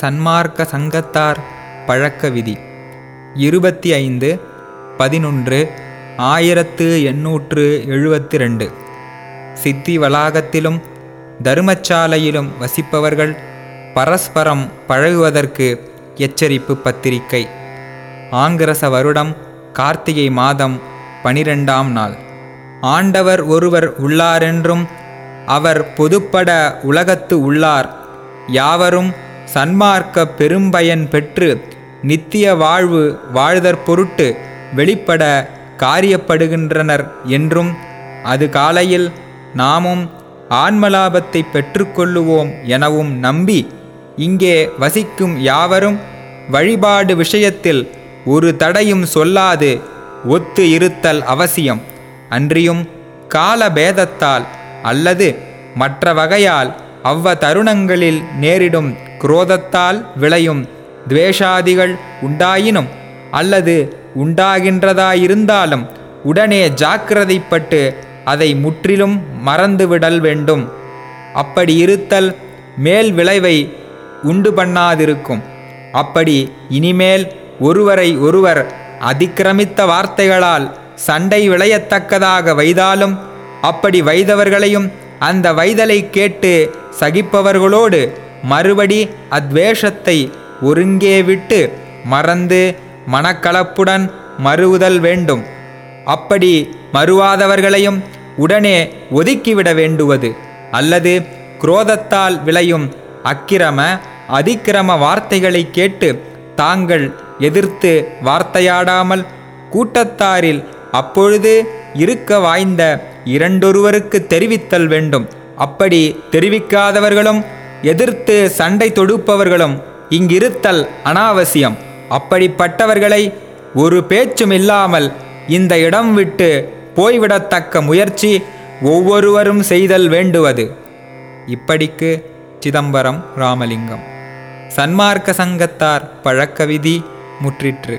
சன்மார்க்க சங்கத்தார் பழக்க விதி. இருபத்தி ஐந்து பதினொன்று ஆயிரத்து எண்ணூற்று எழுபத்தி ரெண்டு சித்தி வளாகத்திலும் தருமச்சாலையிலும் வசிப்பவர்கள் பரஸ்பரம் பழகுவதற்கு எச்சரிப்பு பத்திரிகை. ஆங்கிரச வருடம் கார்த்திகை மாதம் பனிரெண்டாம் நாள். ஆண்டவர் ஒருவர் உள்ளாரென்றும் அவர் பொதுப்பட உலகத்து உள்ளார். யாவரும் சன்மார்க்க பெரும்பயன் பெற்று நித்திய வாழ்வு வாழ்தற் பொருட்டு வெளிப்பட காரியப்படுகின்றனர் என்றும் அது காலையில் நாமும் ஆன்மலாபத்தை பெற்றுக்கொள்ளுவோம் எனவும் நம்பி இங்கே வசிக்கும் யாவரும் வழிபாடு விஷயத்தில் ஒரு தடையும் சொல்லாது ஒத்து இருத்தல் அவசியம். அன்றியும் கால பேதத்தால் அல்லது மற்ற வகையால் அவ்வ தருணங்களில் நேரிடும் குரோதத்தால் விளையும் துவேஷாதிகள் உண்டாயினும் அல்லது உண்டாகின்றதாயிருந்தாலும் உடனே ஜாக்கிரதைப்பட்டு அதை முற்றிலும் மறந்துவிடல் வேண்டும். அப்படி இருத்தல் மேல் விளைவை உண்டு பண்ணாதிருக்கும். அப்படி இனிமேல் ஒருவரை ஒருவர் அதிக்கிரமித்த வார்த்தைகளால் சண்டை விளையத்தக்கதாக வைதாலும் அப்படி வைதவர்களையும் அந்த வைதலை கேட்டு சகிப்பவர்களோடு மறுபடி அத்வேஷத்தை ஒருங்கே விட்டு மறந்து மனக்கலப்புடன் மறுவுதல் வேண்டும். அப்படி மறுவாதவர்களையும் உடனே ஒதுக்கிவிட வேண்டுவது அல்லது குரோதத்தால் விளையும் அக்கிரம அதிக்கிரம வார்த்தைகளை கேட்டு தாங்கள் எதிர்த்து வார்த்தையாடாமல் கூட்டத்தாரில் அப்பொழுது இருக்க வாய்ந்த இரண்டொருவருக்கு தெரிவித்தல் வேண்டும். அப்படி தெரிவிக்காதவர்களும் எதிர்த்து சண்டை தொடுப்பவர்களும் இங்கிருத்தல் அனாவசியம். அப்படிப்பட்டவர்களை ஒரு பேச்சும் இல்லாமல் இந்த இடம் விட்டு போய்விடத்தக்க முயற்சி ஒவ்வொருவரும் செய்தல் வேண்டுவது. இப்படிக்கு சிதம்பரம் ராமலிங்கம். சன்மார்க்க சங்கத்தார் பழக்க விதி முற்றிற்று.